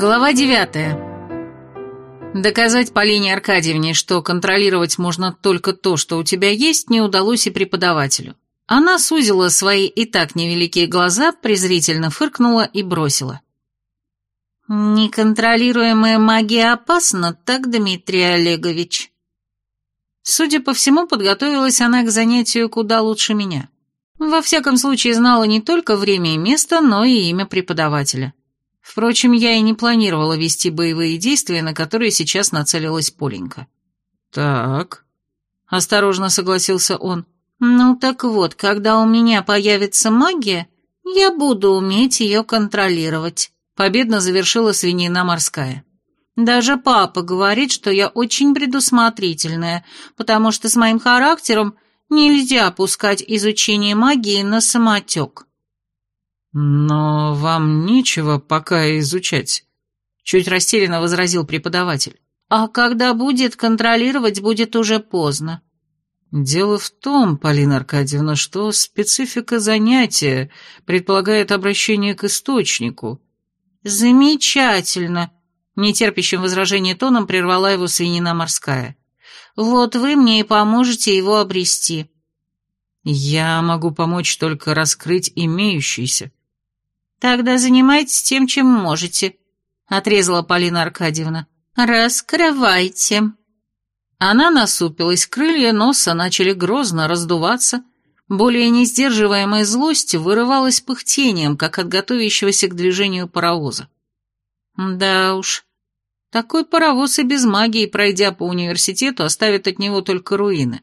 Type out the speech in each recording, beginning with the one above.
Глава девятая. Доказать Полине Аркадьевне, что контролировать можно только то, что у тебя есть, не удалось и преподавателю. Она сузила свои и так невеликие глаза, презрительно фыркнула и бросила. «Неконтролируемая магия опасна, так, Дмитрий Олегович?» Судя по всему, подготовилась она к занятию куда лучше меня. Во всяком случае, знала не только время и место, но и имя преподавателя. Впрочем, я и не планировала вести боевые действия, на которые сейчас нацелилась Поленька. «Так», — осторожно согласился он. «Ну так вот, когда у меня появится магия, я буду уметь ее контролировать», — победно завершила свинина морская. «Даже папа говорит, что я очень предусмотрительная, потому что с моим характером нельзя пускать изучение магии на самотек». «Но вам нечего пока изучать», — чуть растерянно возразил преподаватель. «А когда будет контролировать, будет уже поздно». «Дело в том, Полина Аркадьевна, что специфика занятия предполагает обращение к источнику». «Замечательно», — нетерпящим возражения тоном прервала его свинина морская. «Вот вы мне и поможете его обрести». «Я могу помочь только раскрыть имеющийся», «Тогда занимайтесь тем, чем можете», — отрезала Полина Аркадьевна. «Раскрывайте». Она насупилась, крылья носа начали грозно раздуваться, более несдерживаемая злость вырывалась пыхтением, как от готовящегося к движению паровоза. Да уж, такой паровоз и без магии, пройдя по университету, оставит от него только руины.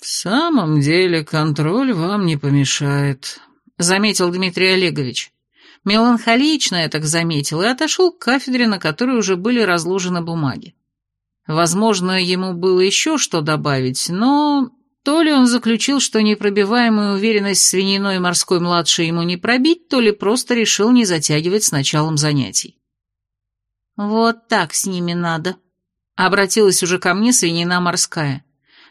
«В самом деле контроль вам не помешает», — заметил Дмитрий Олегович. Меланхолично я так заметил и отошел к кафедре, на которой уже были разложены бумаги. Возможно, ему было еще что добавить, но то ли он заключил, что непробиваемую уверенность свининой морской младшей ему не пробить, то ли просто решил не затягивать с началом занятий. «Вот так с ними надо», — обратилась уже ко мне свинина морская.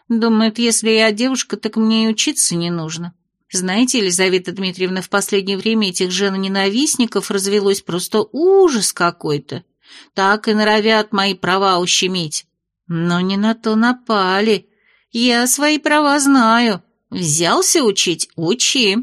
«Думает, если я девушка, так мне и учиться не нужно». Знаете, Елизавета Дмитриевна, в последнее время этих женоненавистников развелось просто ужас какой-то. Так и норовят мои права ущемить. Но не на то напали. Я свои права знаю. Взялся учить — учи.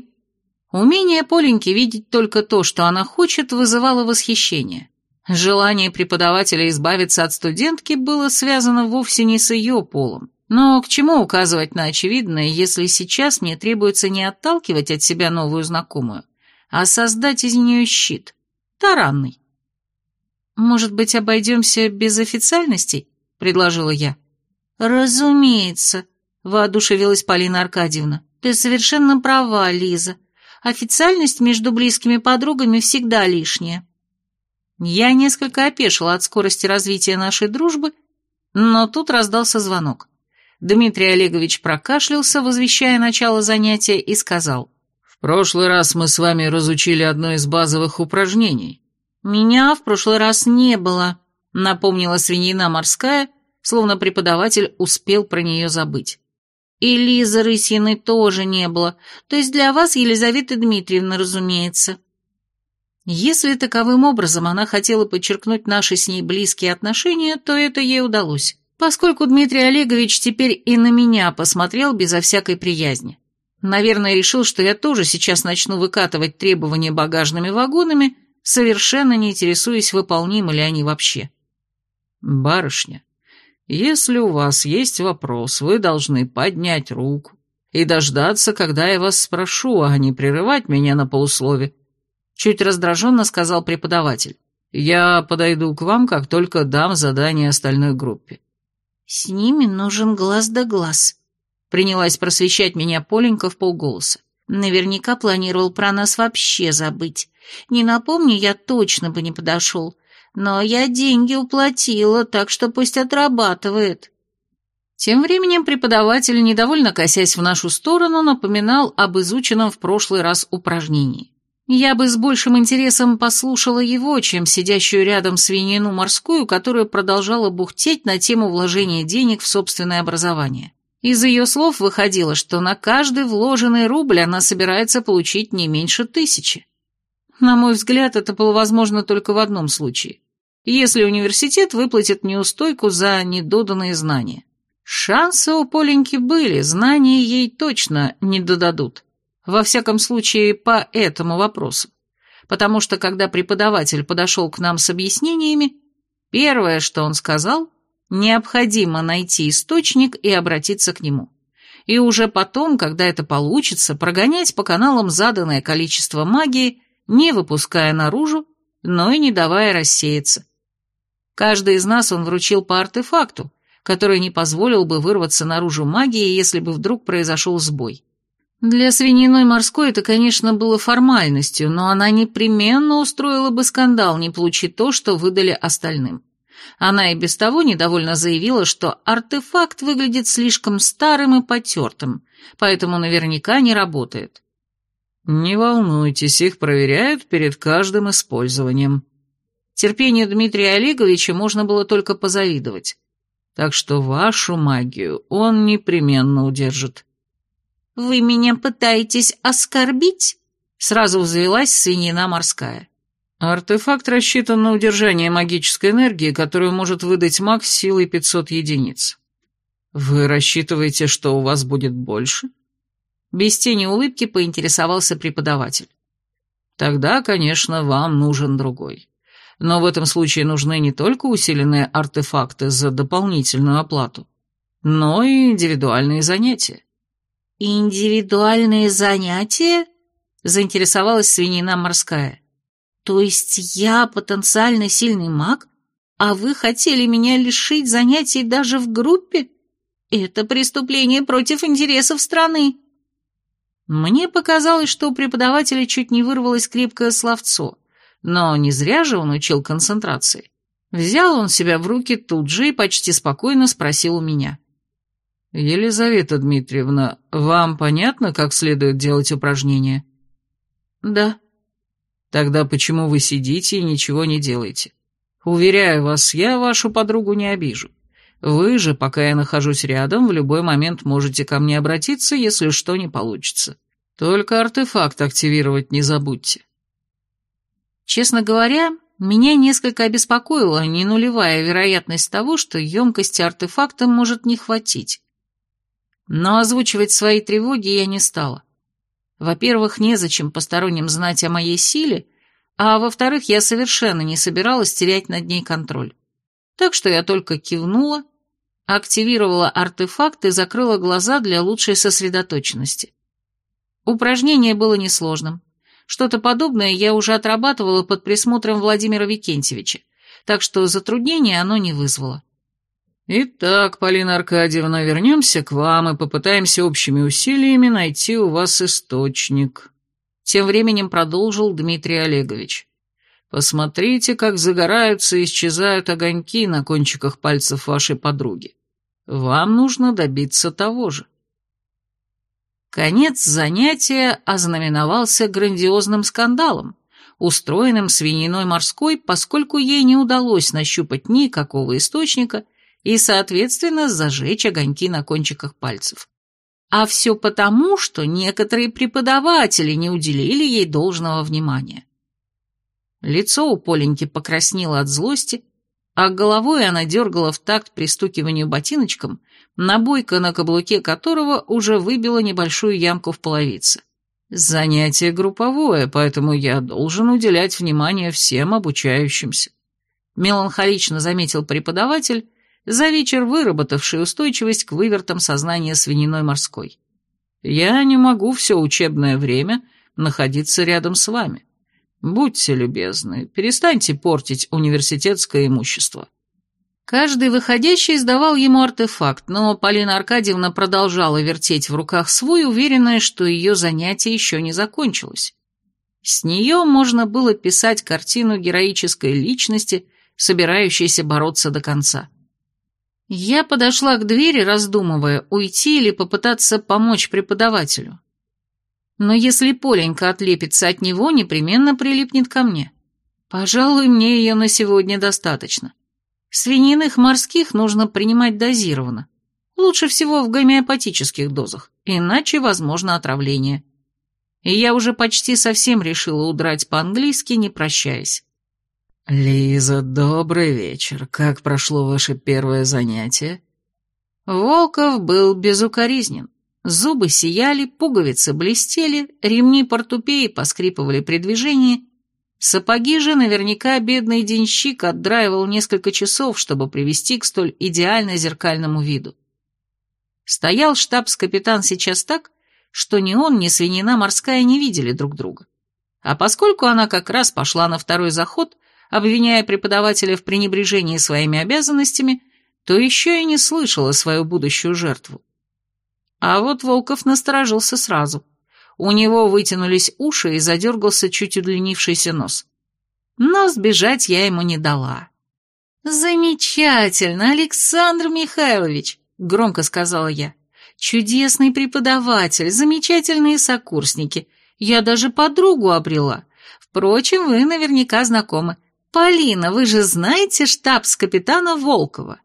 Умение Поленьки видеть только то, что она хочет, вызывало восхищение. Желание преподавателя избавиться от студентки было связано вовсе не с ее полом. Но к чему указывать на очевидное, если сейчас мне требуется не отталкивать от себя новую знакомую, а создать из нее щит, таранный? «Может быть, обойдемся без официальностей?» — предложила я. «Разумеется», — воодушевилась Полина Аркадьевна. «Ты совершенно права, Лиза. Официальность между близкими подругами всегда лишняя». Я несколько опешила от скорости развития нашей дружбы, но тут раздался звонок. Дмитрий Олегович прокашлялся, возвещая начало занятия, и сказал. «В прошлый раз мы с вами разучили одно из базовых упражнений». «Меня в прошлый раз не было», — напомнила свинина морская, словно преподаватель успел про нее забыть. «И Лизы Рысиной тоже не было, то есть для вас, Елизавета Дмитриевна, разумеется». Если таковым образом она хотела подчеркнуть наши с ней близкие отношения, то это ей удалось поскольку Дмитрий Олегович теперь и на меня посмотрел безо всякой приязни. Наверное, решил, что я тоже сейчас начну выкатывать требования багажными вагонами, совершенно не интересуясь, выполнимы ли они вообще. «Барышня, если у вас есть вопрос, вы должны поднять руку и дождаться, когда я вас спрошу, а не прерывать меня на полуслове», чуть раздраженно сказал преподаватель. «Я подойду к вам, как только дам задание остальной группе». «С ними нужен глаз да глаз», — принялась просвещать меня Поленька в полголоса. «Наверняка планировал про нас вообще забыть. Не напомню, я точно бы не подошел. Но я деньги уплатила, так что пусть отрабатывает». Тем временем преподаватель, недовольно косясь в нашу сторону, напоминал об изученном в прошлый раз упражнении. Я бы с большим интересом послушала его, чем сидящую рядом свинину морскую, которая продолжала бухтеть на тему вложения денег в собственное образование. Из ее слов выходило, что на каждый вложенный рубль она собирается получить не меньше тысячи. На мой взгляд, это было возможно только в одном случае. если университет выплатит неустойку за недоданные знания. Шансы у Поленьки были, знания ей точно не додадут. Во всяком случае, по этому вопросу. Потому что, когда преподаватель подошел к нам с объяснениями, первое, что он сказал, необходимо найти источник и обратиться к нему. И уже потом, когда это получится, прогонять по каналам заданное количество магии, не выпуская наружу, но и не давая рассеяться. Каждый из нас он вручил по артефакту, который не позволил бы вырваться наружу магии, если бы вдруг произошел сбой. Для свининой морской это, конечно, было формальностью, но она непременно устроила бы скандал, не получив то, что выдали остальным. Она и без того недовольно заявила, что артефакт выглядит слишком старым и потертым, поэтому наверняка не работает. «Не волнуйтесь, их проверяют перед каждым использованием», Терпению Дмитрия Олеговича можно было только позавидовать. Так что вашу магию он непременно удержит. «Вы меня пытаетесь оскорбить?» Сразу взвелась свинина морская. Артефакт рассчитан на удержание магической энергии, которую может выдать маг с силой 500 единиц. Вы рассчитываете, что у вас будет больше? Без тени улыбки поинтересовался преподаватель. Тогда, конечно, вам нужен другой. Но в этом случае нужны не только усиленные артефакты за дополнительную оплату, но и индивидуальные занятия. «Индивидуальные занятия?» — заинтересовалась свинина морская. «То есть я потенциально сильный маг, а вы хотели меня лишить занятий даже в группе? Это преступление против интересов страны». Мне показалось, что у преподавателя чуть не вырвалось крепкое словцо, но не зря же он учил концентрации. Взял он себя в руки тут же и почти спокойно спросил у меня. «Елизавета Дмитриевна, вам понятно, как следует делать упражнения?» «Да». «Тогда почему вы сидите и ничего не делаете? Уверяю вас, я вашу подругу не обижу. Вы же, пока я нахожусь рядом, в любой момент можете ко мне обратиться, если что не получится. Только артефакт активировать не забудьте». Честно говоря, меня несколько обеспокоила не нулевая вероятность того, что емкости артефакта может не хватить. Но озвучивать свои тревоги я не стала. Во-первых, незачем посторонним знать о моей силе, а во-вторых, я совершенно не собиралась терять над ней контроль. Так что я только кивнула, активировала артефакт и закрыла глаза для лучшей сосредоточенности. Упражнение было несложным. Что-то подобное я уже отрабатывала под присмотром Владимира Викентьевича, так что затруднения оно не вызвало. «Итак, Полина Аркадьевна, вернемся к вам и попытаемся общими усилиями найти у вас источник», тем временем продолжил Дмитрий Олегович. «Посмотрите, как загораются и исчезают огоньки на кончиках пальцев вашей подруги. Вам нужно добиться того же». Конец занятия ознаменовался грандиозным скандалом, устроенным свининой морской, поскольку ей не удалось нащупать никакого источника и, соответственно, зажечь огоньки на кончиках пальцев. А все потому, что некоторые преподаватели не уделили ей должного внимания. Лицо у Поленьки покраснело от злости, а головой она дергала в такт пристукиванию ботиночком, набойка на каблуке которого уже выбила небольшую ямку в половице. Занятие групповое, поэтому я должен уделять внимание всем обучающимся. Меланхолично заметил преподаватель, за вечер выработавший устойчивость к вывертам сознания свининой морской. Я не могу все учебное время находиться рядом с вами. Будьте любезны, перестаньте портить университетское имущество. Каждый выходящий сдавал ему артефакт, но Полина Аркадьевна продолжала вертеть в руках свой, уверенная, что ее занятие еще не закончилось. С нее можно было писать картину героической личности, собирающейся бороться до конца. Я подошла к двери, раздумывая, уйти или попытаться помочь преподавателю. Но если Поленька отлепится от него, непременно прилипнет ко мне. Пожалуй, мне ее на сегодня достаточно. Свининых морских нужно принимать дозированно. Лучше всего в гомеопатических дозах, иначе возможно отравление. И я уже почти совсем решила удрать по-английски, не прощаясь. «Лиза, добрый вечер. Как прошло ваше первое занятие?» Волков был безукоризнен. Зубы сияли, пуговицы блестели, ремни портупеи поскрипывали при движении. Сапоги же наверняка бедный денщик отдраивал несколько часов, чтобы привести к столь идеально зеркальному виду. Стоял штабс-капитан сейчас так, что ни он, ни свинина морская не видели друг друга. А поскольку она как раз пошла на второй заход, обвиняя преподавателя в пренебрежении своими обязанностями, то еще и не слышала свою будущую жертву. А вот Волков насторожился сразу. У него вытянулись уши и задергался чуть удлинившийся нос. Но сбежать я ему не дала. «Замечательно, Александр Михайлович!» — громко сказала я. «Чудесный преподаватель, замечательные сокурсники. Я даже подругу обрела. Впрочем, вы наверняка знакомы. Полина, вы же знаете штабс-капитана Волкова?»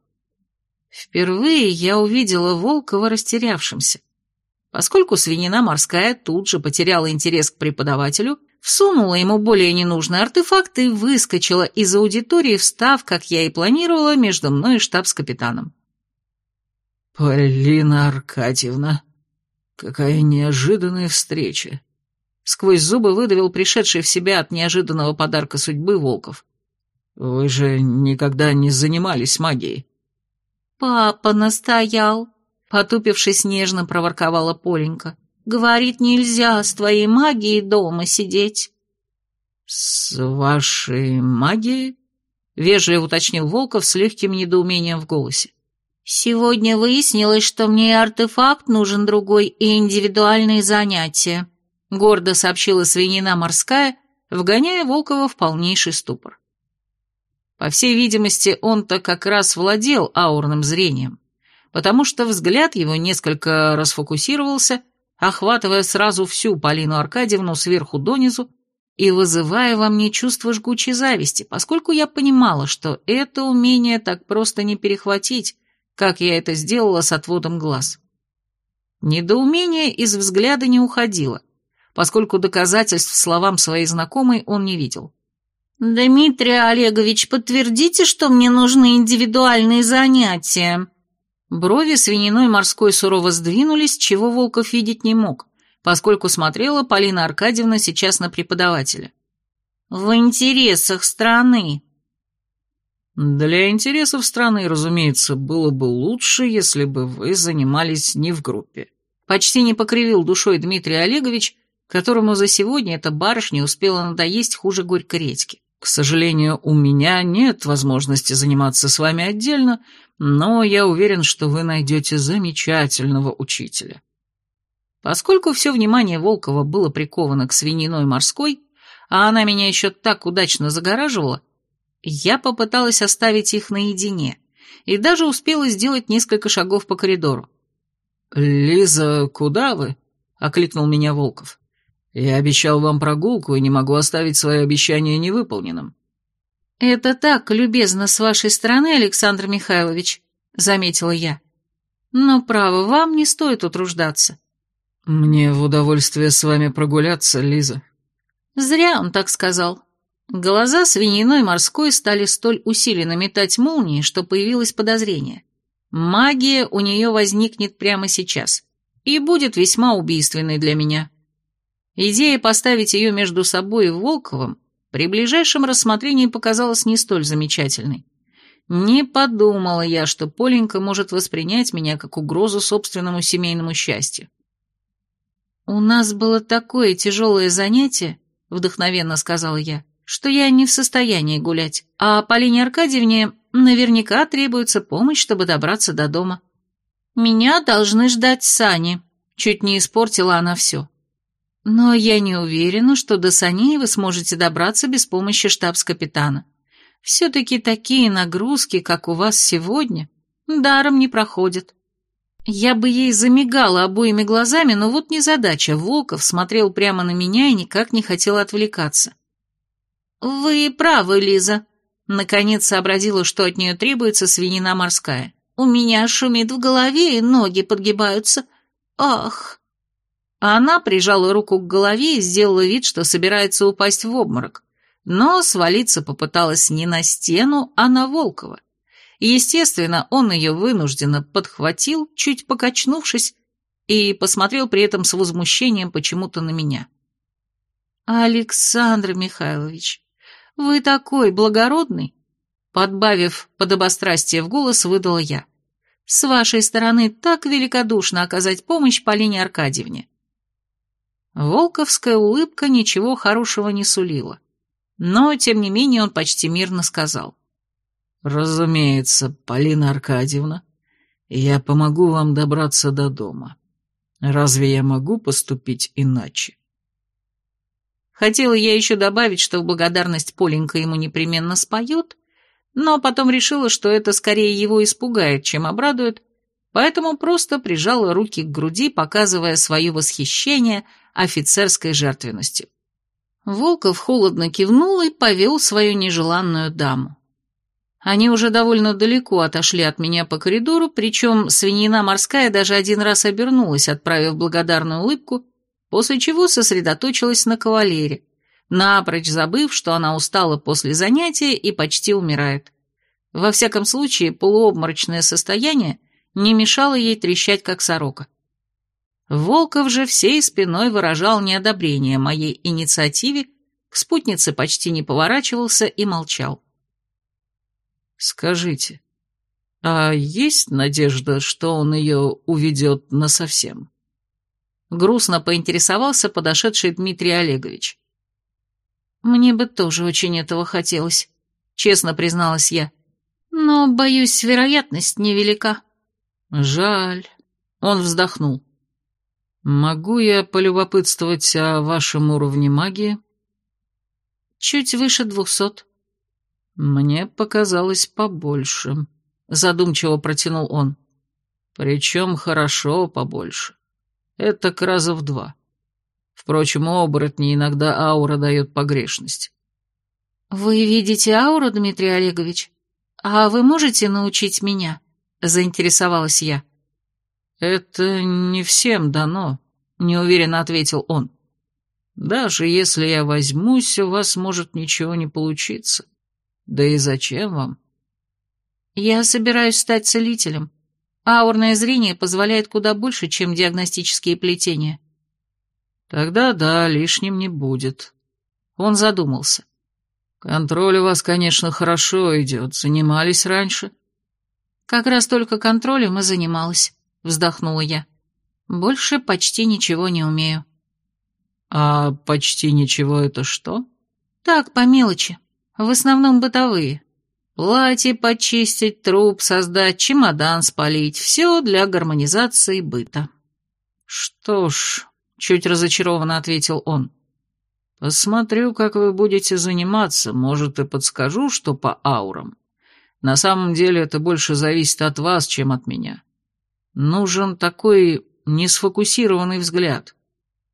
Впервые я увидела Волкова растерявшимся. Поскольку свинина морская тут же потеряла интерес к преподавателю, всунула ему более ненужный артефакт и выскочила из аудитории, встав, как я и планировала, между мной и штабс-капитаном. «Полина Аркадьевна, какая неожиданная встреча!» Сквозь зубы выдавил пришедший в себя от неожиданного подарка судьбы Волков. «Вы же никогда не занимались магией?» «Папа настоял», — потупившись нежно проворковала Поленька. «Говорит, нельзя с твоей магией дома сидеть». «С вашей магией?» — вежливо уточнил Волков с легким недоумением в голосе. «Сегодня выяснилось, что мне артефакт нужен другой и индивидуальные занятия», — гордо сообщила свинина морская, вгоняя Волкова в полнейший ступор. По всей видимости, он-то как раз владел аурным зрением, потому что взгляд его несколько расфокусировался, охватывая сразу всю Полину Аркадьевну сверху донизу и вызывая во мне чувство жгучей зависти, поскольку я понимала, что это умение так просто не перехватить, как я это сделала с отводом глаз. Недоумение из взгляда не уходило, поскольку доказательств словам своей знакомой он не видел. «Дмитрий Олегович, подтвердите, что мне нужны индивидуальные занятия?» Брови свининой морской сурово сдвинулись, чего Волков видеть не мог, поскольку смотрела Полина Аркадьевна сейчас на преподавателя. «В интересах страны». «Для интересов страны, разумеется, было бы лучше, если бы вы занимались не в группе», почти не покривил душой Дмитрий Олегович, которому за сегодня эта барышня успела надоесть хуже горькой редьки. К сожалению, у меня нет возможности заниматься с вами отдельно, но я уверен, что вы найдете замечательного учителя». Поскольку все внимание Волкова было приковано к свининой морской, а она меня еще так удачно загораживала, я попыталась оставить их наедине и даже успела сделать несколько шагов по коридору. «Лиза, куда вы?» — окликнул меня Волков. Я обещал вам прогулку и не могу оставить свое обещание невыполненным». «Это так любезно с вашей стороны, Александр Михайлович», — заметила я. «Но, право, вам не стоит утруждаться». «Мне в удовольствие с вами прогуляться, Лиза». Зря он так сказал. Глаза свининой морской стали столь усиленно метать молнии, что появилось подозрение. Магия у нее возникнет прямо сейчас и будет весьма убийственной для меня. Идея поставить ее между собой и Волковым при ближайшем рассмотрении показалась не столь замечательной. Не подумала я, что Поленька может воспринять меня как угрозу собственному семейному счастью. «У нас было такое тяжелое занятие», — вдохновенно сказала я, «что я не в состоянии гулять, а Полине Аркадьевне наверняка требуется помощь, чтобы добраться до дома. Меня должны ждать сани», — чуть не испортила она все. Но я не уверена, что до саней вы сможете добраться без помощи штабс-капитана. Все-таки такие нагрузки, как у вас сегодня, даром не проходят. Я бы ей замигала обоими глазами, но вот незадача. Волков смотрел прямо на меня и никак не хотел отвлекаться. «Вы правы, Лиза», — наконец сообразила, что от нее требуется свинина морская. «У меня шумит в голове и ноги подгибаются. Ах!» А она прижала руку к голове и сделала вид, что собирается упасть в обморок, но свалиться попыталась не на стену, а на Волкова. Естественно, он ее вынужденно подхватил, чуть покачнувшись, и посмотрел при этом с возмущением почему-то на меня. «Александр Михайлович, вы такой благородный!» Подбавив подобострастие в голос, выдала я. «С вашей стороны так великодушно оказать помощь Полине Аркадьевне». Волковская улыбка ничего хорошего не сулила. Но, тем не менее, он почти мирно сказал. «Разумеется, Полина Аркадьевна, я помогу вам добраться до дома. Разве я могу поступить иначе?» Хотела я еще добавить, что в благодарность Поленька ему непременно споет, но потом решила, что это скорее его испугает, чем обрадует, поэтому просто прижала руки к груди, показывая свое восхищение офицерской жертвенностью. Волков холодно кивнул и повел свою нежеланную даму. Они уже довольно далеко отошли от меня по коридору, причем свинина морская даже один раз обернулась, отправив благодарную улыбку, после чего сосредоточилась на кавалере, напрочь забыв, что она устала после занятия и почти умирает. Во всяком случае, полуобморочное состояние не мешало ей трещать, как сорока. Волков же всей спиной выражал неодобрение моей инициативе, к спутнице почти не поворачивался и молчал. «Скажите, а есть надежда, что он ее уведет насовсем?» Грустно поинтересовался подошедший Дмитрий Олегович. «Мне бы тоже очень этого хотелось», — честно призналась я. «Но, боюсь, вероятность невелика». «Жаль», — он вздохнул. «Могу я полюбопытствовать о вашем уровне магии?» «Чуть выше двухсот». «Мне показалось побольше», — задумчиво протянул он. «Причем хорошо побольше. Это к раза в два. Впрочем, у оборотней иногда аура дает погрешность». «Вы видите ауру, Дмитрий Олегович? А вы можете научить меня?» — заинтересовалась я. «Это не всем дано», — неуверенно ответил он. «Даже если я возьмусь, у вас может ничего не получиться. Да и зачем вам?» «Я собираюсь стать целителем. Аурное зрение позволяет куда больше, чем диагностические плетения». «Тогда да, лишним не будет». Он задумался. «Контроль у вас, конечно, хорошо идет. Занимались раньше?» «Как раз только контролем и занималась» вздохнула я. Больше почти ничего не умею. А почти ничего это что? Так, по мелочи. В основном бытовые. Платье почистить, труп создать, чемодан спалить. Все для гармонизации быта. Что ж, чуть разочарованно ответил он. Посмотрю, как вы будете заниматься, может, и подскажу, что по аурам. На самом деле это больше зависит от вас, чем от меня. Нужен такой несфокусированный взгляд.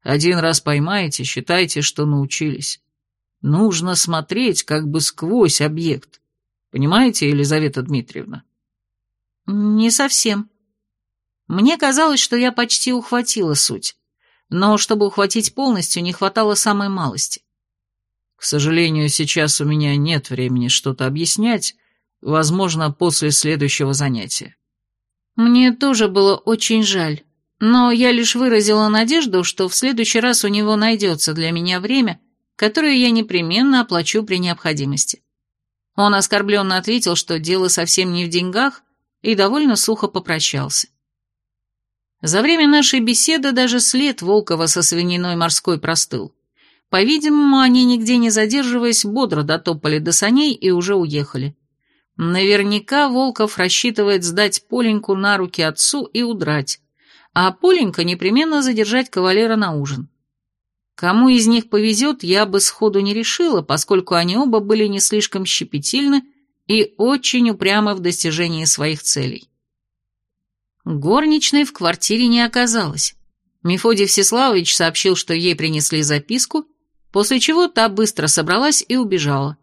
Один раз поймаете, считайте, что научились. Нужно смотреть как бы сквозь объект. Понимаете, Елизавета Дмитриевна? Не совсем. Мне казалось, что я почти ухватила суть. Но чтобы ухватить полностью, не хватало самой малости. К сожалению, сейчас у меня нет времени что-то объяснять, возможно, после следующего занятия. Мне тоже было очень жаль, но я лишь выразила надежду, что в следующий раз у него найдется для меня время, которое я непременно оплачу при необходимости. Он оскорбленно ответил, что дело совсем не в деньгах, и довольно сухо попрощался. За время нашей беседы даже след Волкова со свининой морской простыл. По-видимому, они, нигде не задерживаясь, бодро дотопали до саней и уже уехали. Наверняка Волков рассчитывает сдать Поленьку на руки отцу и удрать, а Поленька непременно задержать кавалера на ужин. Кому из них повезет, я бы сходу не решила, поскольку они оба были не слишком щепетильны и очень упрямы в достижении своих целей. Горничной в квартире не оказалось. Мефодий Всеславович сообщил, что ей принесли записку, после чего та быстро собралась и убежала.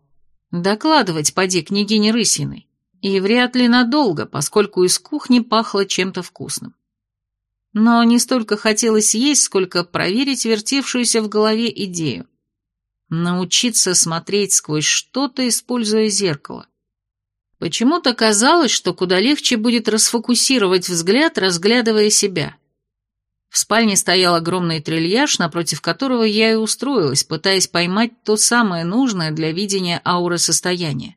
Докладывать поди княгине Рысиной. И вряд ли надолго, поскольку из кухни пахло чем-то вкусным. Но не столько хотелось есть, сколько проверить вертевшуюся в голове идею. Научиться смотреть сквозь что-то, используя зеркало. Почему-то казалось, что куда легче будет расфокусировать взгляд, разглядывая себя. В спальне стоял огромный трильяж, напротив которого я и устроилась, пытаясь поймать то самое нужное для видения ауры состояния.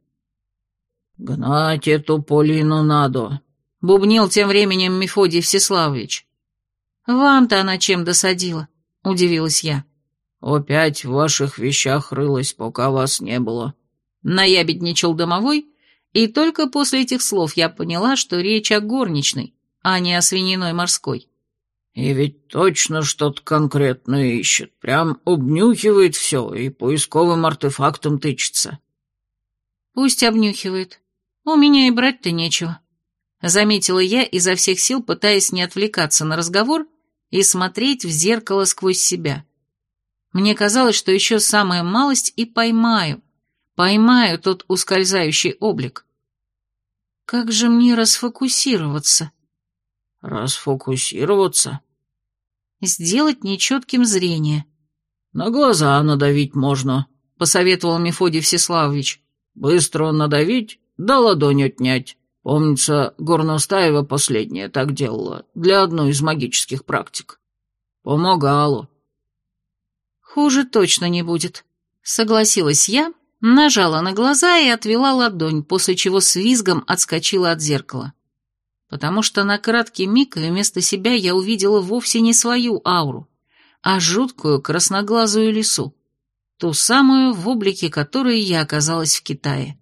«Гнать эту Полину надо», — бубнил тем временем Мефодий Всеславович. «Вам-то она чем досадила?» — удивилась я. «Опять в ваших вещах рылась, пока вас не было», — наябедничал домовой, и только после этих слов я поняла, что речь о горничной, а не о свининой морской. «И ведь точно что-то конкретное ищет, прям обнюхивает все и поисковым артефактом тычется». «Пусть обнюхивает. У меня и брать-то нечего», — заметила я изо всех сил, пытаясь не отвлекаться на разговор и смотреть в зеркало сквозь себя. Мне казалось, что еще самая малость и поймаю, поймаю тот ускользающий облик. Как же мне расфокусироваться? Расфокусироваться? Сделать нечетким зрение. На глаза надавить можно, посоветовал Мефодий Всеславович. Быстро надавить, да ладонь отнять. Помнится, Горностаева последняя так делала, для одной из магических практик. Помогало. Хуже точно не будет. Согласилась я, нажала на глаза и отвела ладонь, после чего с визгом отскочила от зеркала. Потому что на краткий миг вместо себя я увидела вовсе не свою ауру, а жуткую красноглазую лису, ту самую, в облике которой я оказалась в Китае.